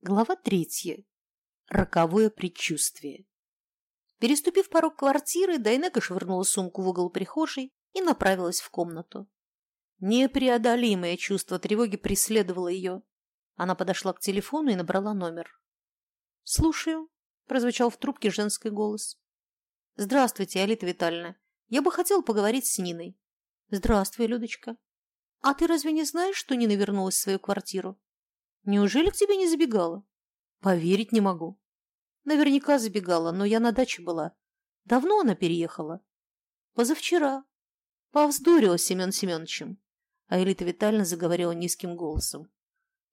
Глава третья. Роковое предчувствие. Переступив порог квартиры, Дайнека швырнула сумку в угол прихожей и направилась в комнату. Непреодолимое чувство тревоги преследовало ее. Она подошла к телефону и набрала номер. «Слушаю», – прозвучал в трубке женский голос. «Здравствуйте, Алита Витальевна. Я бы хотела поговорить с Ниной». «Здравствуй, Людочка. А ты разве не знаешь, что Нина вернулась в свою квартиру?» Неужели к тебе не забегала? Поверить не могу. Наверняка забегала, но я на даче была. Давно она переехала? Позавчера. Повздорила с Семен Семеновичем. А Элита Витальевна заговорила низким голосом.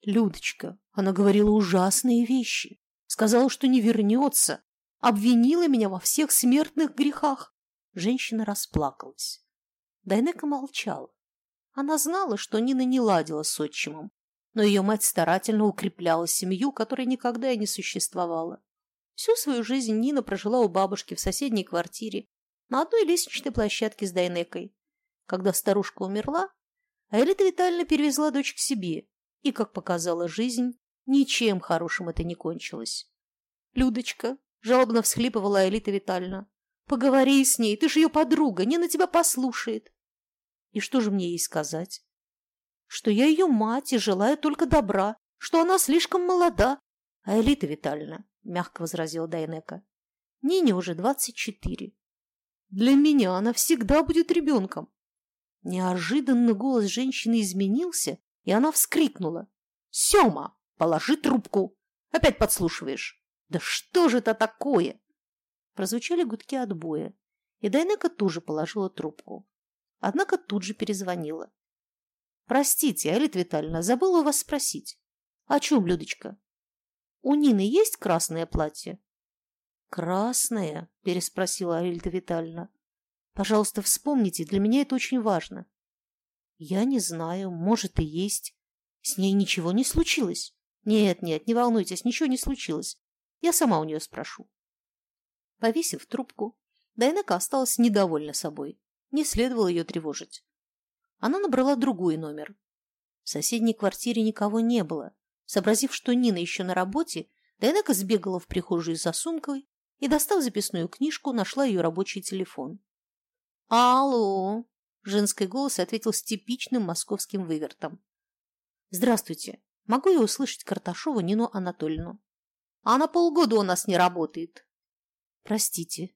Людочка, она говорила ужасные вещи. Сказала, что не вернется. Обвинила меня во всех смертных грехах. Женщина расплакалась. Дайнека молчала. Она знала, что Нина не ладила с отчимом, но ее мать старательно укрепляла семью, которая никогда и не существовала. Всю свою жизнь Нина прожила у бабушки в соседней квартире на одной лестничной площадке с Дайнекой. Когда старушка умерла, Аэлита Витальевна перевезла дочь к себе, и, как показала жизнь, ничем хорошим это не кончилось. «Людочка», — жалобно всхлипывала Аэлита Витальевна, — «поговори с ней, ты же ее подруга, не на тебя послушает». «И что же мне ей сказать?» Что я ее мать и желаю только добра, что она слишком молода. А Элита Витальевна, — мягко возразила Дайнека, — Нине уже двадцать четыре. Для меня она всегда будет ребенком. Неожиданно голос женщины изменился, и она вскрикнула. — Сема, положи трубку! Опять подслушиваешь! Да что же это такое? Прозвучали гудки отбоя, и Дайнека тоже положила трубку. Однако тут же перезвонила. Простите, Алита Витальевна, забыла у вас спросить. О чем, Людочка? У Нины есть красное платье? Красное? Переспросила Алита Витальевна. Пожалуйста, вспомните, для меня это очень важно. Я не знаю, может и есть. С ней ничего не случилось. Нет, нет, не волнуйтесь, ничего не случилось. Я сама у нее спрошу. Повесив трубку, Дайнека осталась недовольна собой. Не следовало ее тревожить. Она набрала другой номер. В соседней квартире никого не было. Сообразив, что Нина еще на работе, Дайнека сбегала в прихожую за сумкой и, достав записную книжку, нашла ее рабочий телефон. «Алло!» – женский голос ответил с типичным московским вывертом. «Здравствуйте. Могу я услышать Карташову Нину Анатольевну?» «Она полгода у нас не работает». «Простите».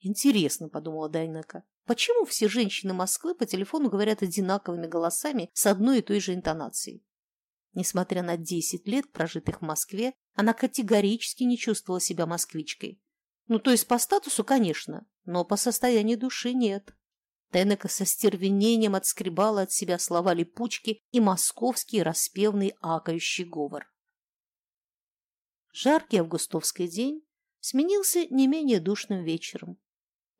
«Интересно», – подумала Дайнека. Почему все женщины Москвы по телефону говорят одинаковыми голосами с одной и той же интонацией? Несмотря на 10 лет, прожитых в Москве, она категорически не чувствовала себя москвичкой. Ну, то есть по статусу, конечно, но по состоянию души нет. Тенека со стервенением отскребала от себя слова липучки и московский распевный акающий говор. Жаркий августовский день сменился не менее душным вечером.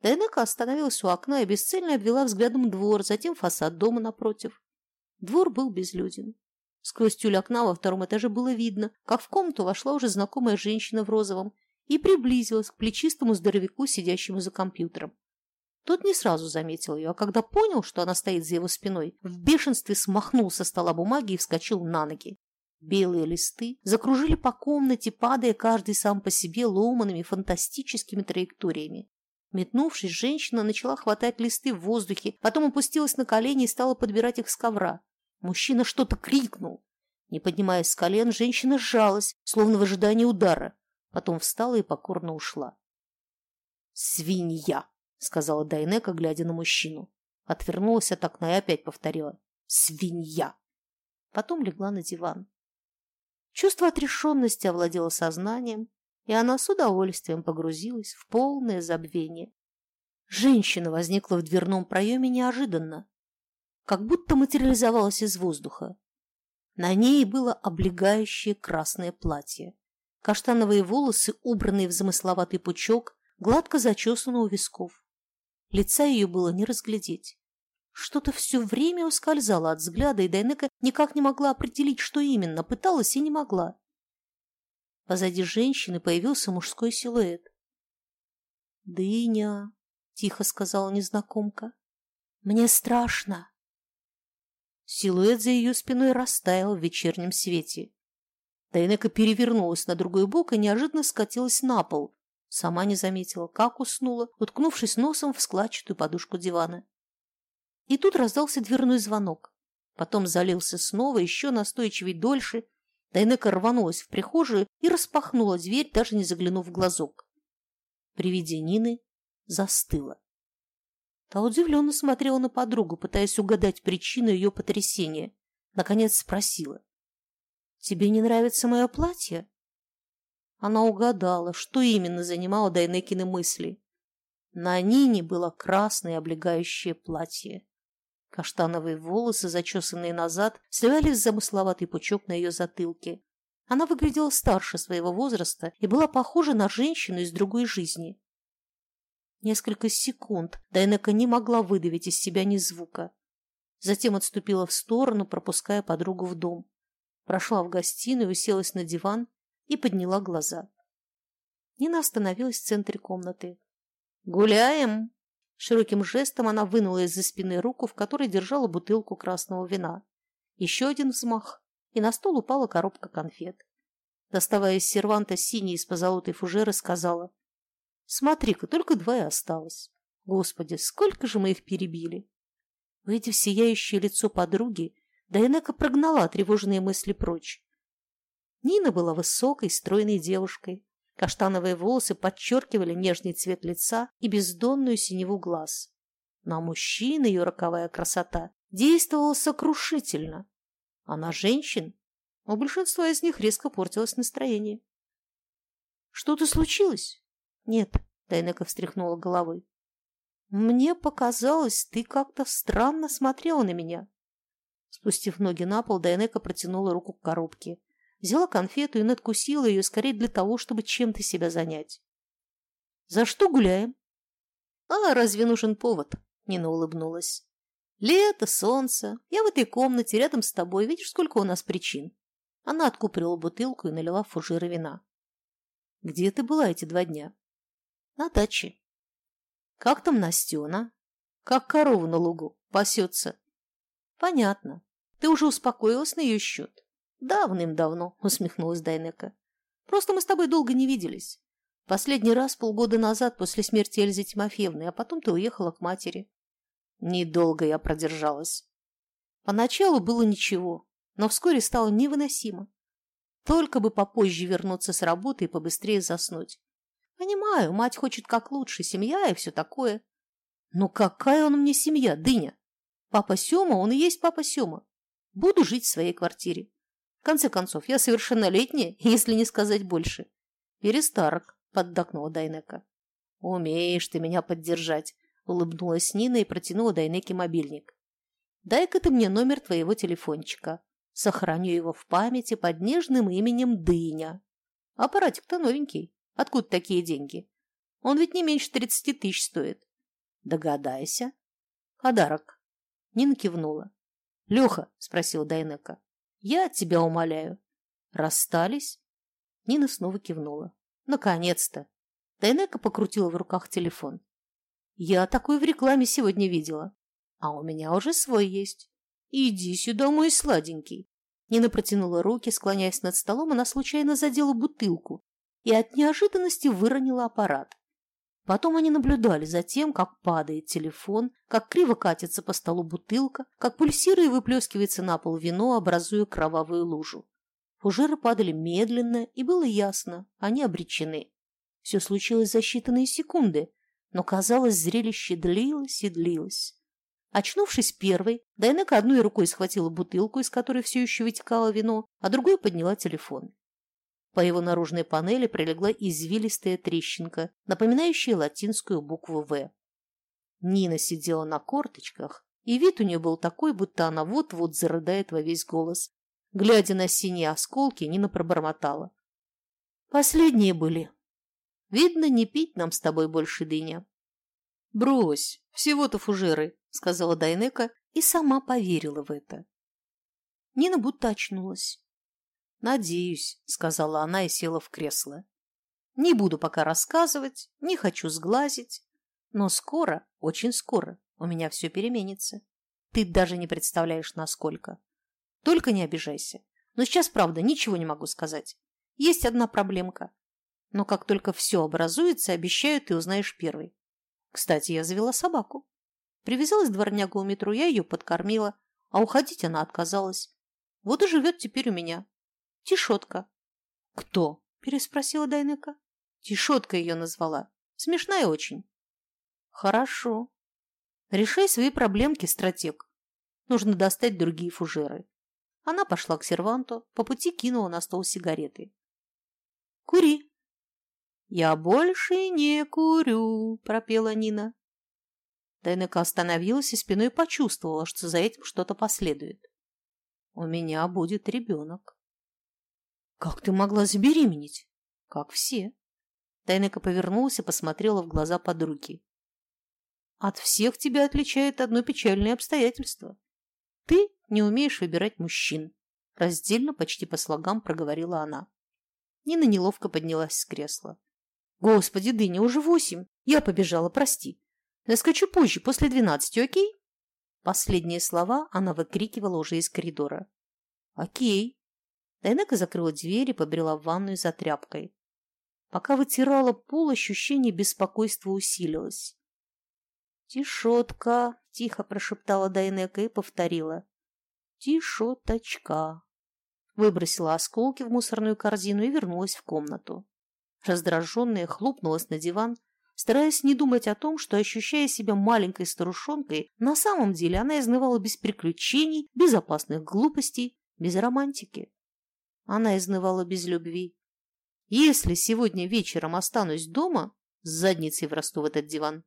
Дайнека остановилась у окна и бесцельно обвела взглядом двор, затем фасад дома напротив. Двор был безлюден. Сквозь тюль окна во втором этаже было видно, как в комнату вошла уже знакомая женщина в розовом и приблизилась к плечистому здоровяку, сидящему за компьютером. Тот не сразу заметил ее, а когда понял, что она стоит за его спиной, в бешенстве смахнул со стола бумаги и вскочил на ноги. Белые листы закружили по комнате, падая каждый сам по себе ломанными фантастическими траекториями. Метнувшись, женщина начала хватать листы в воздухе, потом опустилась на колени и стала подбирать их с ковра. Мужчина что-то крикнул. Не поднимаясь с колен, женщина сжалась, словно в ожидании удара. Потом встала и покорно ушла. «Свинья!» — сказала Дайнека, глядя на мужчину. Отвернулась от окна и опять повторила. «Свинья!» Потом легла на диван. Чувство отрешенности овладело сознанием, и она с удовольствием погрузилась в полное забвение. Женщина возникла в дверном проеме неожиданно, как будто материализовалась из воздуха. На ней было облегающее красное платье. Каштановые волосы, убранные в замысловатый пучок, гладко зачесаны у висков. Лица ее было не разглядеть. Что-то все время ускользало от взгляда, и Дайнека никак не могла определить, что именно, пыталась и не могла. Позади женщины появился мужской силуэт. «Дыня», — тихо сказала незнакомка, — «мне страшно». Силуэт за ее спиной растаял в вечернем свете. Дайнека перевернулась на другой бок и неожиданно скатилась на пол. Сама не заметила, как уснула, уткнувшись носом в складчатую подушку дивана. И тут раздался дверной звонок. Потом залился снова, еще настойчивее дольше. Дайнека рванулась в прихожую и распахнула дверь, даже не заглянув в глазок. При виде Нины застыла. Та удивленно смотрела на подругу, пытаясь угадать причину ее потрясения. Наконец спросила. «Тебе не нравится мое платье?» Она угадала, что именно занимало Дайнекины мысли. На Нине было красное облегающее платье. Каштановые волосы, зачесанные назад, сливались в замысловатый пучок на ее затылке. Она выглядела старше своего возраста и была похожа на женщину из другой жизни. Несколько секунд Дайнека не могла выдавить из себя ни звука. Затем отступила в сторону, пропуская подругу в дом. Прошла в гостиную, уселась на диван и подняла глаза. Нина остановилась в центре комнаты. «Гуляем!» Широким жестом она вынула из-за спины руку, в которой держала бутылку красного вина. Еще один взмах, и на стол упала коробка конфет. Доставая из серванта синий из позолотой фужеры, сказала. «Смотри-ка, только два и осталось. Господи, сколько же мы их перебили!» Увидев сияющее лицо подруги, Дайнека прогнала тревожные мысли прочь. Нина была высокой, стройной девушкой, Каштановые волосы подчеркивали нежный цвет лица и бездонную синеву глаз. На мужчин ее роковая красота действовала сокрушительно. А на женщин у большинства из них резко портилось настроение. «Что-то случилось?» «Нет», — Дайнека встряхнула головой. «Мне показалось, ты как-то странно смотрела на меня». Спустив ноги на пол, Дайнека протянула руку к коробке. Взяла конфету и надкусила ее скорее для того, чтобы чем-то себя занять. «За что гуляем?» «А разве нужен повод?» – Нина улыбнулась. «Лето, солнце. Я в этой комнате рядом с тобой. Видишь, сколько у нас причин?» Она откупорила бутылку и налила в фужеры вина. «Где ты была эти два дня?» «На даче». «Как там Настена?» «Как корова на лугу. Пасется». «Понятно. Ты уже успокоилась на ее счет?» «Давным-давно», — усмехнулась Дайнека. «Просто мы с тобой долго не виделись. Последний раз полгода назад после смерти Эльзы Тимофеевны, а потом ты уехала к матери». Недолго я продержалась. Поначалу было ничего, но вскоре стало невыносимо. Только бы попозже вернуться с работы и побыстрее заснуть. Понимаю, мать хочет как лучше, семья и все такое. Но какая он мне семья, дыня? Папа Сема, он и есть папа Сема. Буду жить в своей квартире конце концов, я совершеннолетняя, если не сказать больше. Перестарок, поддакнула Дайнека. Умеешь ты меня поддержать, улыбнулась Нина и протянула Дайнеке мобильник. Дай-ка ты мне номер твоего телефончика. Сохраню его в памяти под нежным именем Дыня. Аппаратик-то новенький. Откуда такие деньги? Он ведь не меньше тридцати тысяч стоит. Догадайся. Подарок. Нина кивнула. Леха, спросила Дайнека, я тебя умоляю. Расстались? Нина снова кивнула. Наконец-то. Дайнека покрутила в руках телефон. Я такой в рекламе сегодня видела. А у меня уже свой есть. Иди сюда, мой сладенький. Нина протянула руки, склоняясь над столом, она случайно задела бутылку и от неожиданности выронила аппарат. Потом они наблюдали за тем, как падает телефон, как криво катится по столу бутылка, как пульсируя выплескивается на пол вино, образуя кровавую лужу. Фужеры падали медленно, и было ясно, они обречены. Все случилось за считанные секунды, но, казалось, зрелище длилось и длилось. Очнувшись первой, Дайнека одной рукой схватила бутылку, из которой все еще вытекало вино, а другой подняла телефон. По его наружной панели прилегла извилистая трещинка, напоминающая латинскую букву «В». Нина сидела на корточках, и вид у нее был такой, будто она вот-вот зарыдает во весь голос. Глядя на синие осколки, Нина пробормотала. «Последние были. Видно, не пить нам с тобой больше дыня». «Брось, всего-то фужеры», — сказала Дайнека и сама поверила в это. Нина будто очнулась. «Надеюсь», — сказала она и села в кресло. «Не буду пока рассказывать, не хочу сглазить, но скоро, очень скоро, у меня все переменится. Ты даже не представляешь, насколько. Только не обижайся. Но сейчас, правда, ничего не могу сказать. Есть одна проблемка. Но как только все образуется, обещаю, ты узнаешь первый. Кстати, я завела собаку. Привязалась дворняга у метро, я ее подкормила, а уходить она отказалась. Вот и живет теперь у меня. Тишотка. Кто? Переспросила Дайнека. Тишотка ее назвала. Смешная очень. Хорошо. Решай свои проблемки, стратег. Нужно достать другие фужеры. Она пошла к серванту, по пути кинула на стол сигареты. Кури. Я больше не курю, пропела Нина. Дайнека остановилась и спиной почувствовала, что за этим что-то последует. «У меня будет ребенок». «Как ты могла забеременеть?» «Как все». Дайнека повернулась и посмотрела в глаза подруги. «От всех тебя отличает одно печальное обстоятельство. Ты не умеешь выбирать мужчин», – раздельно, почти по слогам проговорила она. Нина неловко поднялась с кресла. «Господи, Дыня, уже восемь. Я побежала, прости. Заскочу позже, после двенадцати, окей?» Последние слова она выкрикивала уже из коридора. «Окей». Дайнека закрыла дверь и побрела в ванную за тряпкой. Пока вытирала пол, ощущение беспокойства усилилось. «Тишотка!» – тихо прошептала Дайнека и повторила. «Тишоточка!» Выбросила осколки в мусорную корзину и вернулась в комнату. Раздраженная хлопнулась на диван, стараясь не думать о том, что, ощущая себя маленькой старушонкой, на самом деле она изнывала без приключений, без опасных глупостей, без романтики. Она изнывала без любви. Если сегодня вечером останусь дома, с задницей врасту в этот диван.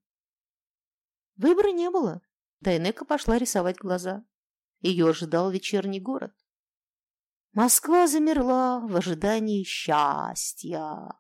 Выбора не было. Дайнека пошла рисовать глаза. Ее ожидал вечерний город. Москва замерла в ожидании счастья.